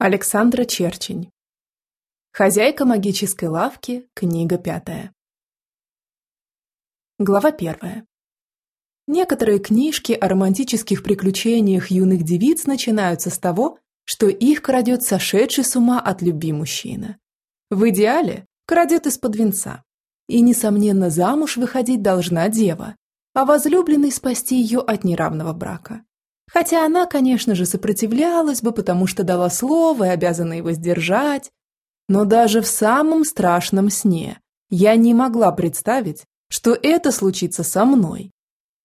Александра Черчень. Хозяйка магической лавки, книга пятая. Глава первая. Некоторые книжки о романтических приключениях юных девиц начинаются с того, что их крадет сошедший с ума от любви мужчина. В идеале крадет из-под венца. И, несомненно, замуж выходить должна дева, а возлюбленный спасти ее от неравного брака. Хотя она, конечно же, сопротивлялась бы, потому что дала слово и обязана его сдержать. Но даже в самом страшном сне я не могла представить, что это случится со мной.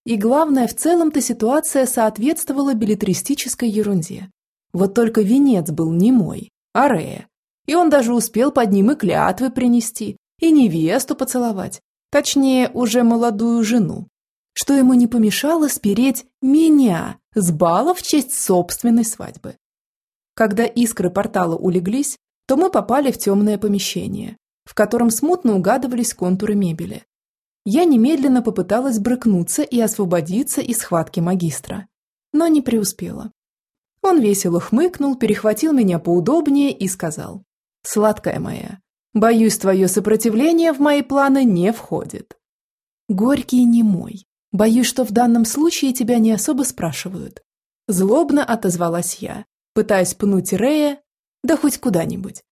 И главное, в целом-то ситуация соответствовала билетристической ерунде. Вот только венец был не мой, а Рея. И он даже успел под ним и клятвы принести, и невесту поцеловать. Точнее, уже молодую жену что ему не помешало спереть меня с бала в честь собственной свадьбы. Когда искры портала улеглись, то мы попали в темное помещение, в котором смутно угадывались контуры мебели. Я немедленно попыталась брыкнуться и освободиться из схватки магистра, но не преуспела. Он весело хмыкнул, перехватил меня поудобнее и сказал, «Сладкая моя, боюсь, твое сопротивление в мои планы не входит». Горький не мой, Боюсь, что в данном случае тебя не особо спрашивают. Злобно отозвалась я, пытаясь пнуть Рея, да хоть куда-нибудь.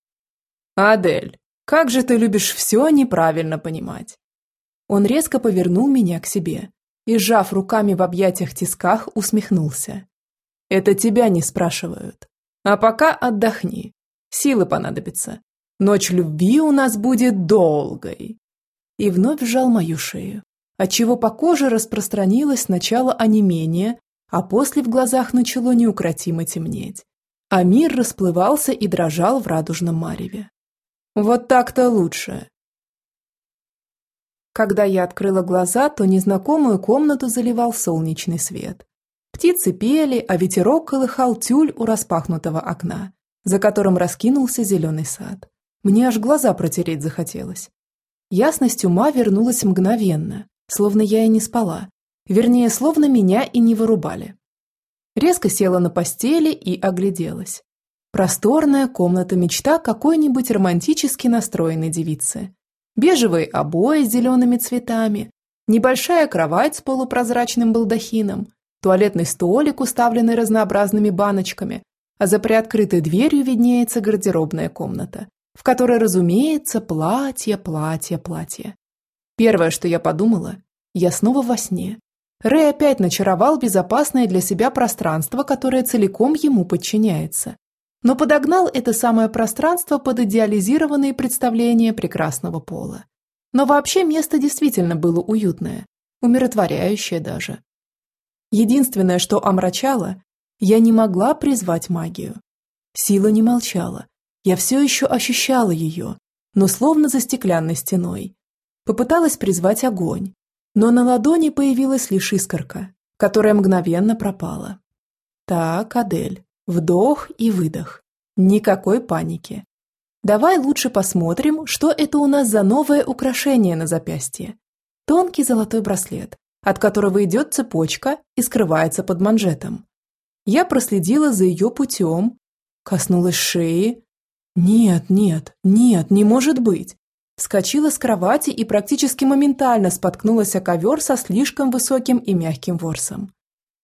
«Адель, как же ты любишь все неправильно понимать!» Он резко повернул меня к себе и, сжав руками в объятиях тисках, усмехнулся. «Это тебя не спрашивают. А пока отдохни. Силы понадобятся. Ночь любви у нас будет долгой». И вновь сжал мою шею, отчего по коже распространилось сначала онемение, а после в глазах начало неукротимо темнеть. А мир расплывался и дрожал в радужном мареве. Вот так-то лучше. Когда я открыла глаза, то незнакомую комнату заливал солнечный свет. Птицы пели, а ветерок колыхал тюль у распахнутого окна, за которым раскинулся зеленый сад. Мне аж глаза протереть захотелось. Ясность ума вернулась мгновенно, словно я и не спала. Вернее, словно меня и не вырубали. Резко села на постели и огляделась. Просторная комната мечта какой-нибудь романтически настроенной девицы. Бежевые обои с зелеными цветами, небольшая кровать с полупрозрачным балдахином, туалетный столик, уставленный разнообразными баночками, а за приоткрытой дверью виднеется гардеробная комната, в которой, разумеется, платье, платье, платье. Первое, что я подумала, я снова во сне. Рэй опять начаровал безопасное для себя пространство, которое целиком ему подчиняется. Но подогнал это самое пространство под идеализированные представления прекрасного пола. Но вообще место действительно было уютное, умиротворяющее даже. Единственное, что омрачало, я не могла призвать магию. Сила не молчала. Я все еще ощущала ее, но словно за стеклянной стеной. Попыталась призвать огонь, но на ладони появилась лишь искорка, которая мгновенно пропала. Так, Адель, вдох и выдох. Никакой паники. Давай лучше посмотрим, что это у нас за новое украшение на запястье. Тонкий золотой браслет, от которого идет цепочка и скрывается под манжетом. Я проследила за ее путем, коснулась шеи. Нет, нет, нет, не может быть. Вскочила с кровати и практически моментально споткнулась о ковер со слишком высоким и мягким ворсом.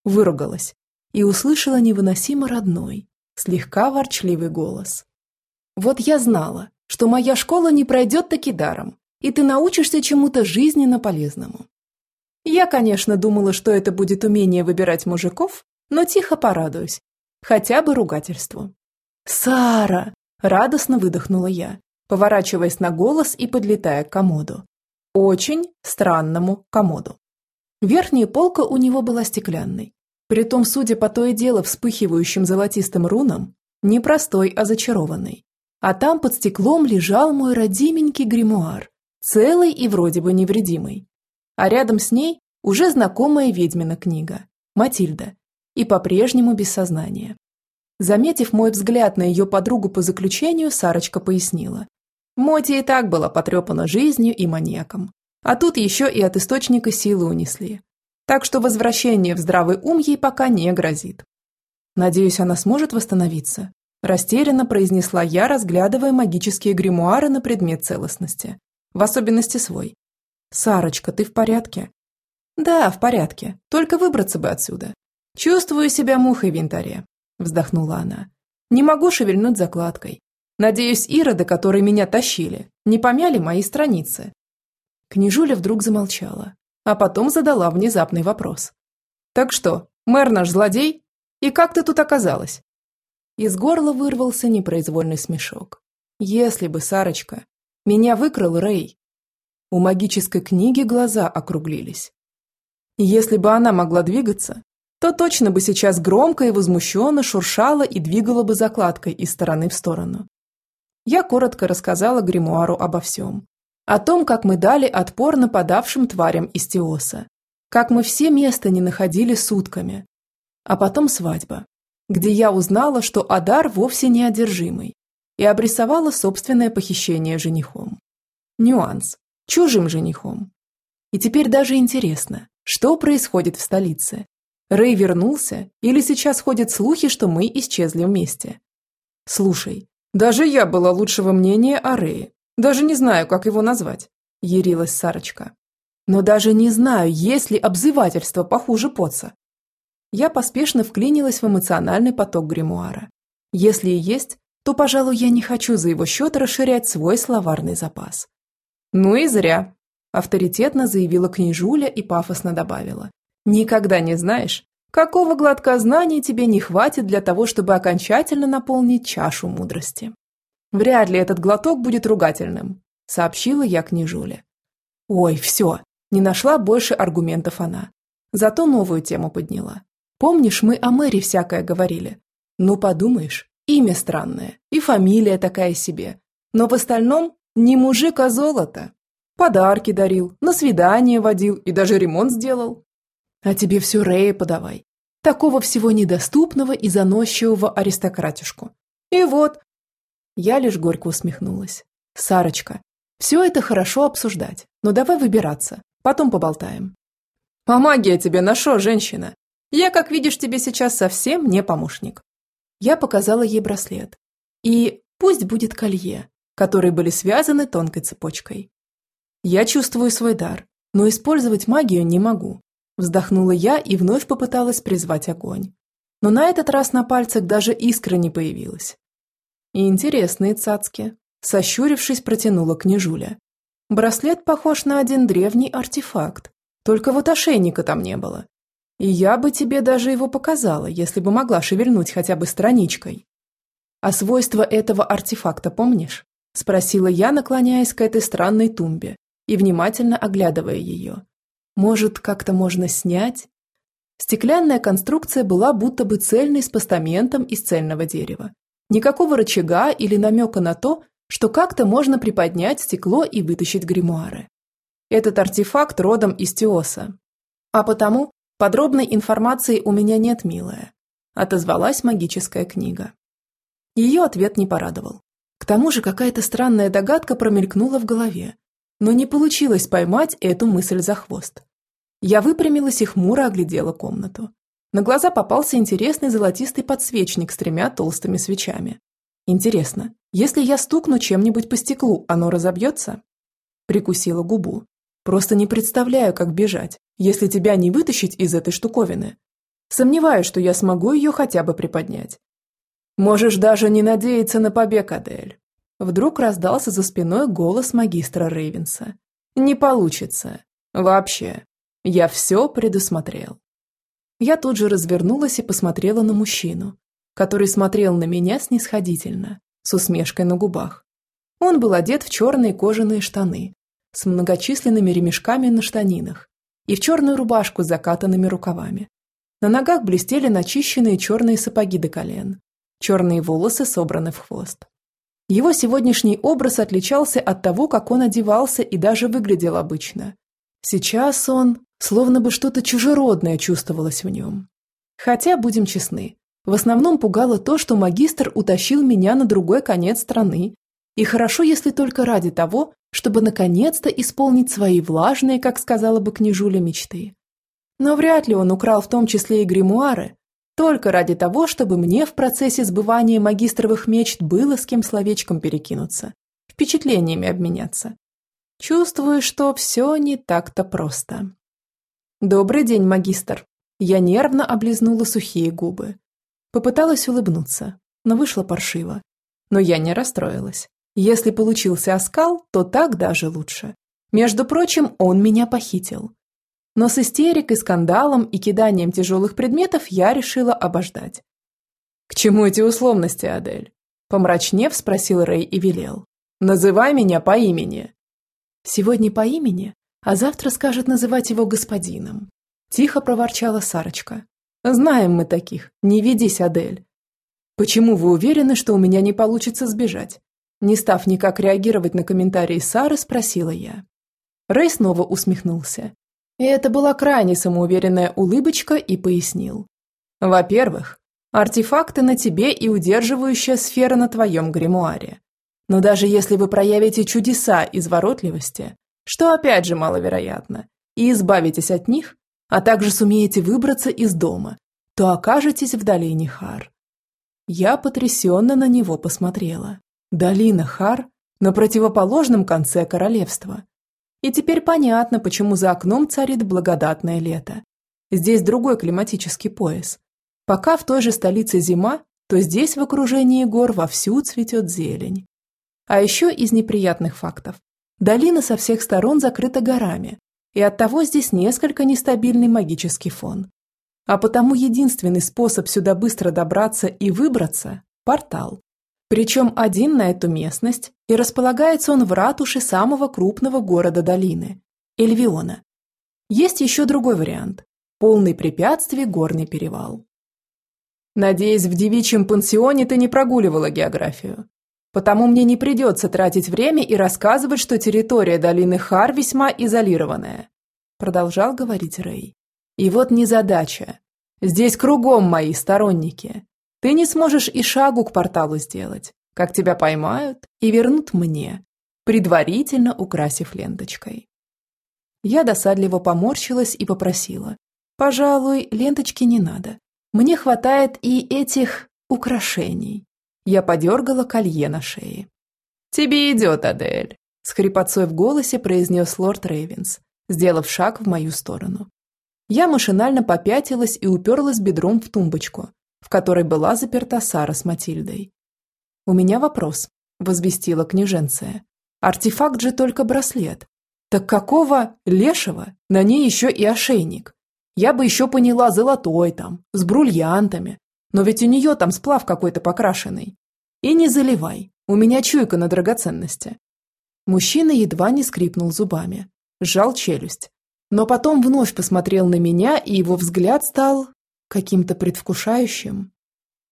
Выругалась и услышала невыносимо родной, слегка ворчливый голос. «Вот я знала, что моя школа не пройдет таки даром, и ты научишься чему-то жизненно полезному». Я, конечно, думала, что это будет умение выбирать мужиков, но тихо порадуюсь. Хотя бы ругательству. «Сара!» – радостно выдохнула я поворачиваясь на голос и подлетая к комоду. Очень странному комоду. Верхняя полка у него была стеклянной. Притом, судя по то и дело вспыхивающим золотистым рунам, не простой, а зачарованный. А там под стеклом лежал мой родименький гримуар, целый и вроде бы невредимый. А рядом с ней уже знакомая ведьмина книга «Матильда» и по-прежнему без сознания. Заметив мой взгляд на ее подругу по заключению, Сарочка пояснила. Моти и так была потрепана жизнью и маньяком. А тут еще и от источника силы унесли. Так что возвращение в здравый ум ей пока не грозит. Надеюсь, она сможет восстановиться. Растерянно произнесла я, разглядывая магические гримуары на предмет целостности. В особенности свой. «Сарочка, ты в порядке?» «Да, в порядке. Только выбраться бы отсюда. Чувствую себя мухой в янтаре», – вздохнула она. «Не могу шевельнуть закладкой. Надеюсь, ироды, которые меня тащили, не помяли мои страницы». Княжуля вдруг замолчала, а потом задала внезапный вопрос. «Так что, мэр наш злодей? И как ты тут оказалась?» Из горла вырвался непроизвольный смешок. «Если бы, Сарочка, меня выкрал Рэй». У магической книги глаза округлились. Если бы она могла двигаться, то точно бы сейчас громко и возмущенно шуршала и двигала бы закладкой из стороны в сторону. Я коротко рассказала гримуару обо всем. О том, как мы дали отпор нападавшим тварям из Теоса. Как мы все места не находили сутками. А потом свадьба, где я узнала, что Адар вовсе не одержимый, и обрисовала собственное похищение женихом. Нюанс. Чужим женихом. И теперь даже интересно, что происходит в столице? Рэй вернулся или сейчас ходят слухи, что мы исчезли вместе? Слушай, даже я была лучшего мнения о Рэе. Даже не знаю, как его назвать, ярилась Сарочка. Но даже не знаю, есть ли обзывательство похуже поца. Я поспешно вклинилась в эмоциональный поток гримуара. Если и есть, то, пожалуй, я не хочу за его счет расширять свой словарный запас. Ну и зря, авторитетно заявила княжуля и пафосно добавила. «Никогда не знаешь, какого глотка знаний тебе не хватит для того, чтобы окончательно наполнить чашу мудрости». «Вряд ли этот глоток будет ругательным», – сообщила я княжуле. «Ой, все, не нашла больше аргументов она. Зато новую тему подняла. Помнишь, мы о мэре всякое говорили? Ну, подумаешь, имя странное, и фамилия такая себе. Но в остальном не мужик, а золото. Подарки дарил, на свидание водил и даже ремонт сделал. А тебе все Рэя подавай. Такого всего недоступного и заносчивого аристократишку. И вот. Я лишь горько усмехнулась. Сарочка, все это хорошо обсуждать, но давай выбираться, потом поболтаем. А магия тебе на шо, женщина? Я, как видишь, тебе сейчас совсем не помощник. Я показала ей браслет. И пусть будет колье, которые были связаны тонкой цепочкой. Я чувствую свой дар, но использовать магию не могу. Вздохнула я и вновь попыталась призвать огонь. Но на этот раз на пальцах даже искра не появилась. И интересные цацки. Сощурившись, протянула княжуля. Браслет похож на один древний артефакт, только вот ошейника там не было. И я бы тебе даже его показала, если бы могла шевельнуть хотя бы страничкой. А свойства этого артефакта помнишь? Спросила я, наклоняясь к этой странной тумбе, и внимательно оглядывая ее. Может, как-то можно снять? Стеклянная конструкция была будто бы цельной с постаментом из цельного дерева. Никакого рычага или намека на то, что как-то можно приподнять стекло и вытащить гримуары. Этот артефакт родом из Теоса. А потому подробной информации у меня нет, милая. Отозвалась магическая книга. Ее ответ не порадовал. К тому же какая-то странная догадка промелькнула в голове, но не получилось поймать эту мысль за хвост. Я выпрямилась и хмуро оглядела комнату. На глаза попался интересный золотистый подсвечник с тремя толстыми свечами. Интересно, если я стукну чем-нибудь по стеклу, оно разобьется? Прикусила губу. Просто не представляю, как бежать, если тебя не вытащить из этой штуковины. Сомневаюсь, что я смогу ее хотя бы приподнять. Можешь даже не надеяться на побег, Адель. Вдруг раздался за спиной голос магистра Рейвенса. «Не получится. Вообще. Я все предусмотрел». Я тут же развернулась и посмотрела на мужчину, который смотрел на меня снисходительно, с усмешкой на губах. Он был одет в черные кожаные штаны, с многочисленными ремешками на штанинах и в черную рубашку с закатанными рукавами. На ногах блестели начищенные черные сапоги до колен. Черные волосы собраны в хвост. Его сегодняшний образ отличался от того, как он одевался и даже выглядел обычно. Сейчас он, словно бы что-то чужеродное чувствовалось в нем. Хотя, будем честны, в основном пугало то, что магистр утащил меня на другой конец страны. И хорошо, если только ради того, чтобы наконец-то исполнить свои влажные, как сказала бы княжуля, мечты. Но вряд ли он украл в том числе и гримуары. Только ради того, чтобы мне в процессе сбывания магистровых мечт было с кем словечком перекинуться, впечатлениями обменяться. Чувствую, что все не так-то просто. «Добрый день, магистр». Я нервно облизнула сухие губы. Попыталась улыбнуться, но вышло паршиво. Но я не расстроилась. Если получился оскал, то так даже лучше. Между прочим, он меня похитил. Но с истерикой, скандалом и киданием тяжелых предметов я решила обождать. «К чему эти условности, Адель?» Помрачнев спросил Рэй и велел. «Называй меня по имени». «Сегодня по имени, а завтра скажет называть его господином», тихо проворчала Сарочка. «Знаем мы таких, не ведись, Адель». «Почему вы уверены, что у меня не получится сбежать?» Не став никак реагировать на комментарии Сары, спросила я. Рэй снова усмехнулся. И это была крайне самоуверенная улыбочка и пояснил. Во-первых, артефакты на тебе и удерживающая сфера на твоем гримуаре. Но даже если вы проявите чудеса изворотливости, что опять же маловероятно, и избавитесь от них, а также сумеете выбраться из дома, то окажетесь в долине Хар. Я потрясенно на него посмотрела. Долина Хар на противоположном конце королевства. И теперь понятно, почему за окном царит благодатное лето. Здесь другой климатический пояс. Пока в той же столице зима, то здесь в окружении гор вовсю цветет зелень. А еще из неприятных фактов. Долина со всех сторон закрыта горами, и оттого здесь несколько нестабильный магический фон. А потому единственный способ сюда быстро добраться и выбраться – портал. Причем один на эту местность, и располагается он в ратуше самого крупного города долины – Эльвиона. Есть еще другой вариант – полный препятствий горный перевал. Надеюсь, в девичьем пансионе ты не прогуливала географию. Потому мне не придется тратить время и рассказывать, что территория долины Хар весьма изолированная. Продолжал говорить Рэй. И вот незадача. Здесь кругом мои сторонники. Ты не сможешь и шагу к порталу сделать, как тебя поймают и вернут мне, предварительно украсив ленточкой. Я досадливо поморщилась и попросила. Пожалуй, ленточки не надо. Мне хватает и этих украшений. Я подергала колье на шее. «Тебе идет, Адель», – с хрипотцой в голосе произнес лорд Рейвенс, сделав шаг в мою сторону. Я машинально попятилась и уперлась бедром в тумбочку, в которой была заперта Сара с Матильдой. «У меня вопрос», – возвестила княженция. «Артефакт же только браслет. Так какого лешего? На ней еще и ошейник. Я бы еще поняла золотой там, с бриллиантами. Но ведь у нее там сплав какой-то покрашенный. И не заливай, у меня чуйка на драгоценности». Мужчина едва не скрипнул зубами, сжал челюсть. Но потом вновь посмотрел на меня, и его взгляд стал каким-то предвкушающим.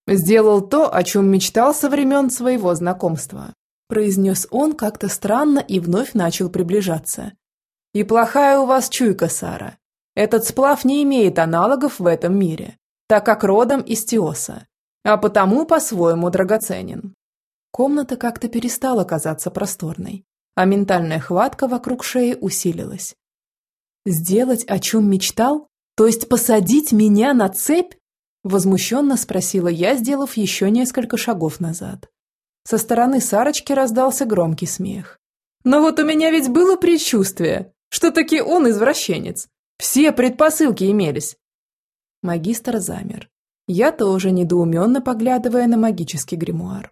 «Сделал то, о чем мечтал со времен своего знакомства», произнес он как-то странно и вновь начал приближаться. «И плохая у вас чуйка, Сара. Этот сплав не имеет аналогов в этом мире, так как родом из Теоса, а потому по-своему драгоценен». Комната как-то перестала казаться просторной, а ментальная хватка вокруг шеи усилилась. «Сделать, о чем мечтал? То есть посадить меня на цепь? Возмущенно спросила я, сделав еще несколько шагов назад. Со стороны Сарочки раздался громкий смех. «Но вот у меня ведь было предчувствие, что таки он извращенец. Все предпосылки имелись». Магистр замер. Я тоже недоуменно поглядывая на магический гримуар.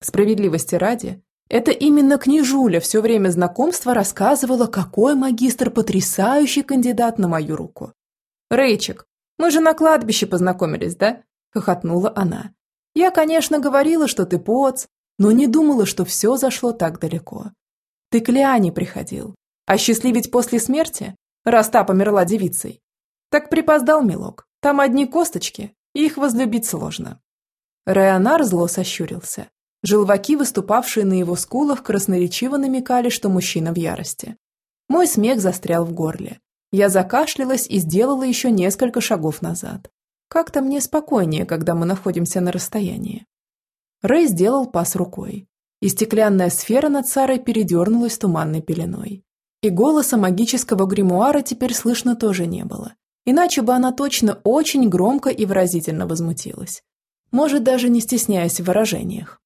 Справедливости ради, это именно княжуля все время знакомства рассказывала, какой магистр потрясающий кандидат на мою руку. «Рейчик, мы же на кладбище познакомились, да?» – хохотнула она. «Я, конечно, говорила, что ты поц, но не думала, что все зашло так далеко. Ты к Лиане приходил, а счастливить после смерти, раз та померла девицей. Так припоздал, милок, там одни косточки, и их возлюбить сложно». Районар зло сощурился. Желваки, выступавшие на его скулах, красноречиво намекали, что мужчина в ярости. Мой смех застрял в горле. Я закашлялась и сделала еще несколько шагов назад. Как-то мне спокойнее, когда мы находимся на расстоянии. Рэй сделал пас рукой, и стеклянная сфера над Сарой передернулась туманной пеленой. И голоса магического гримуара теперь слышно тоже не было. Иначе бы она точно очень громко и выразительно возмутилась. Может, даже не стесняясь в выражениях.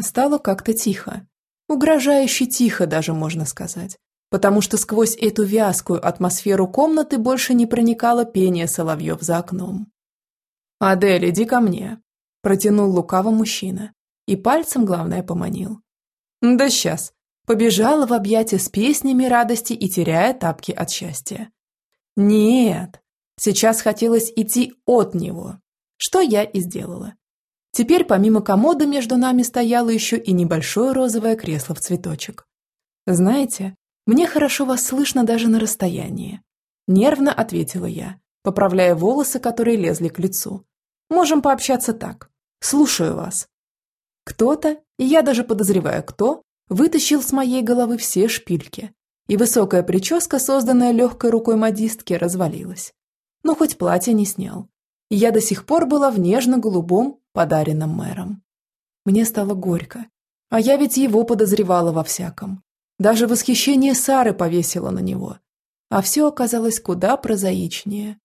Стало как-то тихо. Угрожающе тихо даже, можно сказать. Потому что сквозь эту вязкую атмосферу комнаты больше не проникало пение соловьев за окном. «Адель, иди ко мне», – протянул лукаво мужчина. И пальцем, главное, поманил. «Да сейчас». Побежала в объятия с песнями радости и теряя тапки от счастья. «Нет, Сейчас хотелось идти от него, что я и сделала. Теперь помимо комода между нами стояло еще и небольшое розовое кресло в цветочек. «Знаете, мне хорошо вас слышно даже на расстоянии», – нервно ответила я, поправляя волосы, которые лезли к лицу. «Можем пообщаться так. Слушаю вас». Кто-то, и я даже подозреваю кто, вытащил с моей головы все шпильки, и высокая прическа, созданная легкой рукой модистки, развалилась но хоть платье не снял. И я до сих пор была в нежно-голубом, подаренном мэром. Мне стало горько. А я ведь его подозревала во всяком. Даже восхищение Сары повесила на него. А все оказалось куда прозаичнее.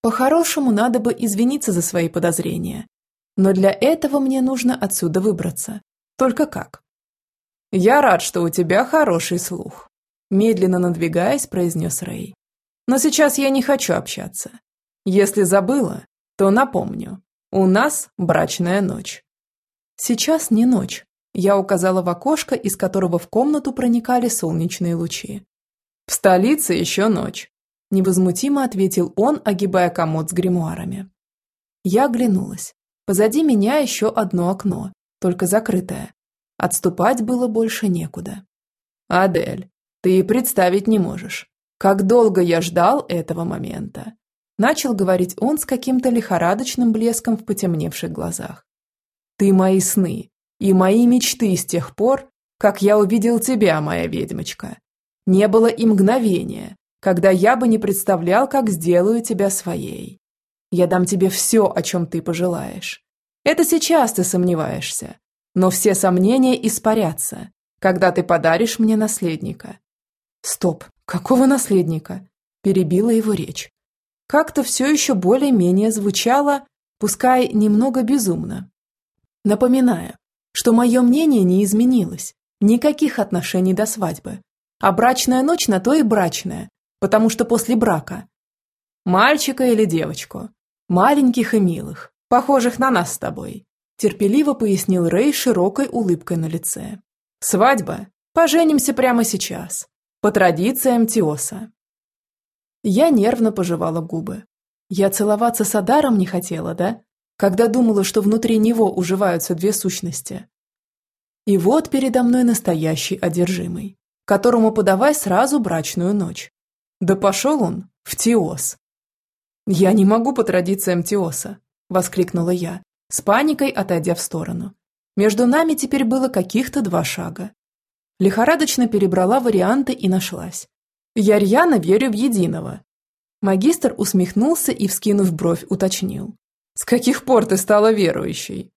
По-хорошему, надо бы извиниться за свои подозрения. Но для этого мне нужно отсюда выбраться. Только как? «Я рад, что у тебя хороший слух», – медленно надвигаясь, произнес Рэй. Но сейчас я не хочу общаться. Если забыла, то напомню. У нас брачная ночь. Сейчас не ночь. Я указала в окошко, из которого в комнату проникали солнечные лучи. В столице еще ночь. Невозмутимо ответил он, огибая комод с гримуарами. Я оглянулась. Позади меня еще одно окно, только закрытое. Отступать было больше некуда. «Адель, ты и представить не можешь, как долго я ждал этого момента. Начал говорить он с каким-то лихорадочным блеском в потемневших глазах. Ты мои сны и мои мечты с тех пор, как я увидел тебя, моя ведьмочка. Не было и мгновения, когда я бы не представлял, как сделаю тебя своей. Я дам тебе все, о чем ты пожелаешь. Это сейчас ты сомневаешься, но все сомнения испарятся, когда ты подаришь мне наследника. Стоп, какого наследника? Перебила его речь. Как-то все еще более-менее звучало, пускай немного безумно. Напоминаю, что мое мнение не изменилось. Никаких отношений до свадьбы. А брачная ночь на то и брачная, потому что после брака. Мальчика или девочку. Маленьких и милых, похожих на нас с тобой. Терпеливо пояснил Рэй широкой улыбкой на лице. Свадьба. Поженимся прямо сейчас. По традициям Тиоса. Я нервно пожевала губы. Я целоваться с Адаром не хотела, да? Когда думала, что внутри него уживаются две сущности. И вот передо мной настоящий одержимый, которому подавай сразу брачную ночь. Да пошел он в Тиос. «Я не могу по традициям Тиоса», – воскликнула я, с паникой отойдя в сторону. Между нами теперь было каких-то два шага. Лихорадочно перебрала варианты и нашлась. «Я рьяно верю в единого». Магистр усмехнулся и, вскинув бровь, уточнил. «С каких пор ты стала верующей?»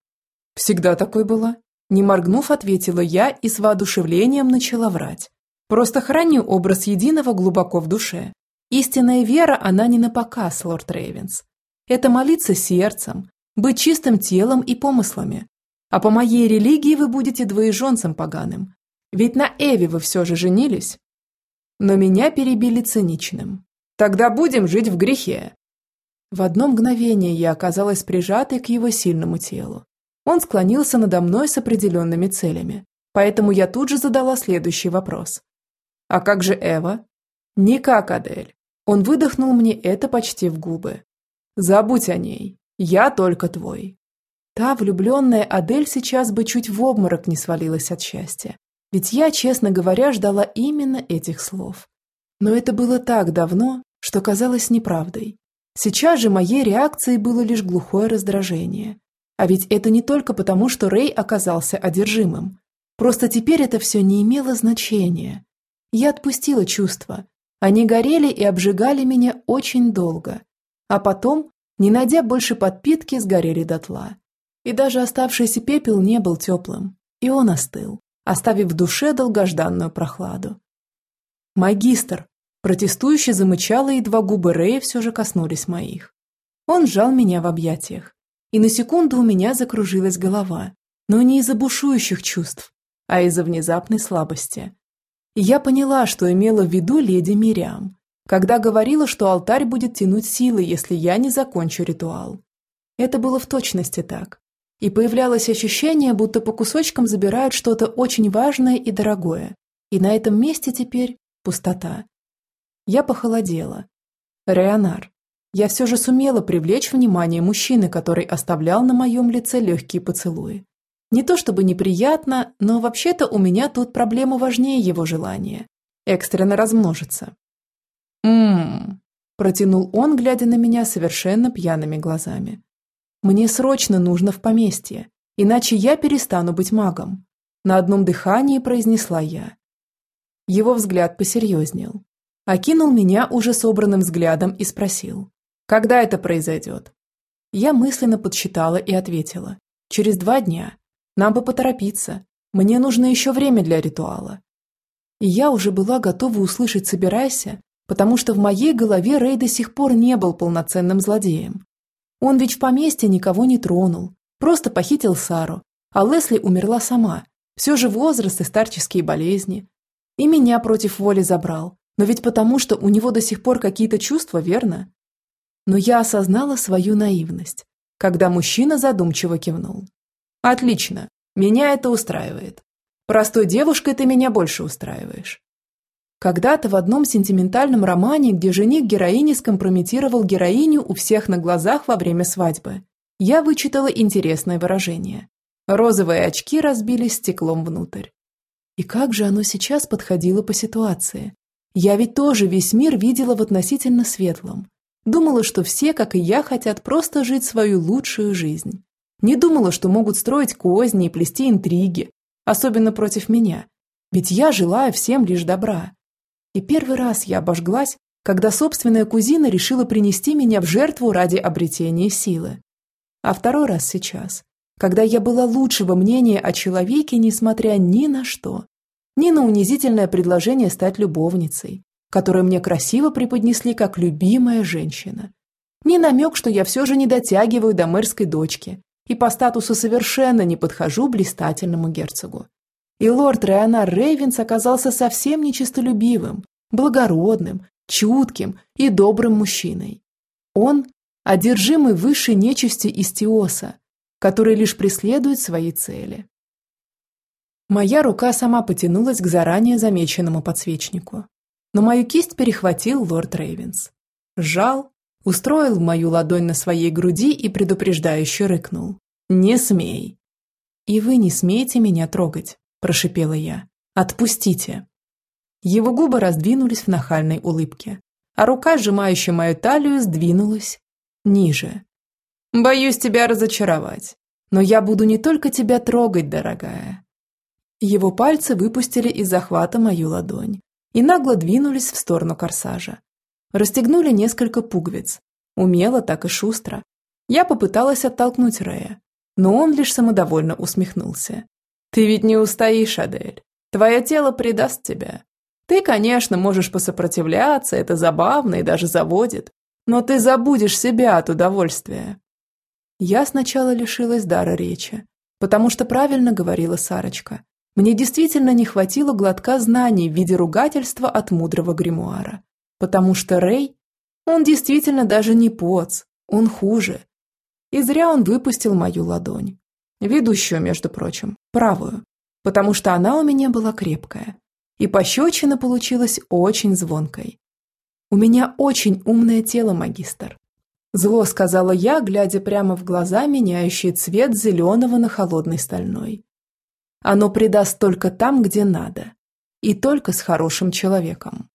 «Всегда такой была». Не моргнув, ответила я и с воодушевлением начала врать. «Просто храню образ единого глубоко в душе. Истинная вера, она не на показ, лорд Рейвенс. Это молиться сердцем, быть чистым телом и помыслами. А по моей религии вы будете двоеженцем поганым, ведь на Эви вы все же женились. Но меня перебили циничным. Тогда будем жить в грехе. В одно мгновение я оказалась прижатой к его сильному телу. Он склонился надо мной с определенными целями, поэтому я тут же задала следующий вопрос. «А как же Эва?» «Никак, Адель». Он выдохнул мне это почти в губы. «Забудь о ней. Я только твой». Та влюбленная Адель сейчас бы чуть в обморок не свалилась от счастья. Ведь я, честно говоря, ждала именно этих слов. Но это было так давно, что казалось неправдой. Сейчас же моей реакцией было лишь глухое раздражение. А ведь это не только потому, что Рэй оказался одержимым. Просто теперь это все не имело значения. Я отпустила чувства. Они горели и обжигали меня очень долго. А потом, не найдя больше подпитки, сгорели дотла. И даже оставшийся пепел не был теплым, и он остыл оставив в душе долгожданную прохладу. «Магистр!» Протестующе замычала, едва губы Рэя все же коснулись моих. Он сжал меня в объятиях. И на секунду у меня закружилась голова, но не из-за бушующих чувств, а из-за внезапной слабости. И я поняла, что имела в виду леди Мириам, когда говорила, что алтарь будет тянуть силы, если я не закончу ритуал. Это было в точности так. И появлялось ощущение, будто по кусочкам забирают что-то очень важное и дорогое. И на этом месте теперь пустота. Я похолодела. Реонар. Я все же сумела привлечь внимание мужчины, который оставлял на моем лице легкие поцелуи. Не то чтобы неприятно, но вообще-то у меня тут проблема важнее его желания. Экстренно размножиться. «М-м-м», протянул он, глядя на меня совершенно пьяными глазами. «Мне срочно нужно в поместье, иначе я перестану быть магом», на одном дыхании произнесла я. Его взгляд посерьезнел. Окинул меня уже собранным взглядом и спросил. «Когда это произойдет?» Я мысленно подсчитала и ответила. «Через два дня. Нам бы поторопиться. Мне нужно еще время для ритуала». И я уже была готова услышать «собирайся», потому что в моей голове Рэй до сих пор не был полноценным злодеем. Он ведь в поместье никого не тронул, просто похитил Сару, а Лесли умерла сама, все же возраст и старческие болезни. И меня против воли забрал, но ведь потому, что у него до сих пор какие-то чувства, верно? Но я осознала свою наивность, когда мужчина задумчиво кивнул. Отлично, меня это устраивает. Простой девушкой ты меня больше устраиваешь. Когда-то в одном сентиментальном романе, где жених героини скомпрометировал героиню у всех на глазах во время свадьбы, я вычитала интересное выражение. Розовые очки разбились стеклом внутрь. И как же оно сейчас подходило по ситуации? Я ведь тоже весь мир видела в относительно светлом. Думала, что все, как и я, хотят просто жить свою лучшую жизнь. Не думала, что могут строить козни и плести интриги, особенно против меня. Ведь я желаю всем лишь добра. И первый раз я обожглась, когда собственная кузина решила принести меня в жертву ради обретения силы. А второй раз сейчас, когда я была лучшего мнения о человеке, несмотря ни на что. Ни на унизительное предложение стать любовницей, которое мне красиво преподнесли как любимая женщина. Ни намек, что я все же не дотягиваю до мэрской дочки, и по статусу совершенно не подхожу блистательному герцогу. И лорд Реонар Рейвенс оказался совсем нечистолюбивым, благородным, чутким и добрым мужчиной. Он – одержимый высшей нечисти из Теоса, который лишь преследует свои цели. Моя рука сама потянулась к заранее замеченному подсвечнику, но мою кисть перехватил лорд Рейвенс. Сжал, устроил мою ладонь на своей груди и предупреждающе рыкнул. «Не смей!» «И вы не смеете меня трогать», – прошипела я. «Отпустите!» Его губы раздвинулись в нахальной улыбке, а рука, сжимающая мою талию, сдвинулась ниже. «Боюсь тебя разочаровать, но я буду не только тебя трогать, дорогая». Его пальцы выпустили из захвата мою ладонь и нагло двинулись в сторону корсажа. Расстегнули несколько пуговиц. Умело, так и шустро. Я попыталась оттолкнуть Рея, но он лишь самодовольно усмехнулся. «Ты ведь не устоишь, Адель. Твое тело предаст тебя. Ты, конечно, можешь посопротивляться, это забавно и даже заводит, но ты забудешь себя от удовольствия». Я сначала лишилась дара речи, потому что правильно говорила Сарочка. Мне действительно не хватило глотка знаний в виде ругательства от мудрого гримуара. Потому что Рэй, он действительно даже не поц, он хуже. И зря он выпустил мою ладонь. Ведущую, между прочим, правую. Потому что она у меня была крепкая. И пощечина получилась очень звонкой. У меня очень умное тело, магистр. Зло сказала я, глядя прямо в глаза, меняющие цвет зеленого на холодный стальной. Оно предаст только там, где надо. И только с хорошим человеком.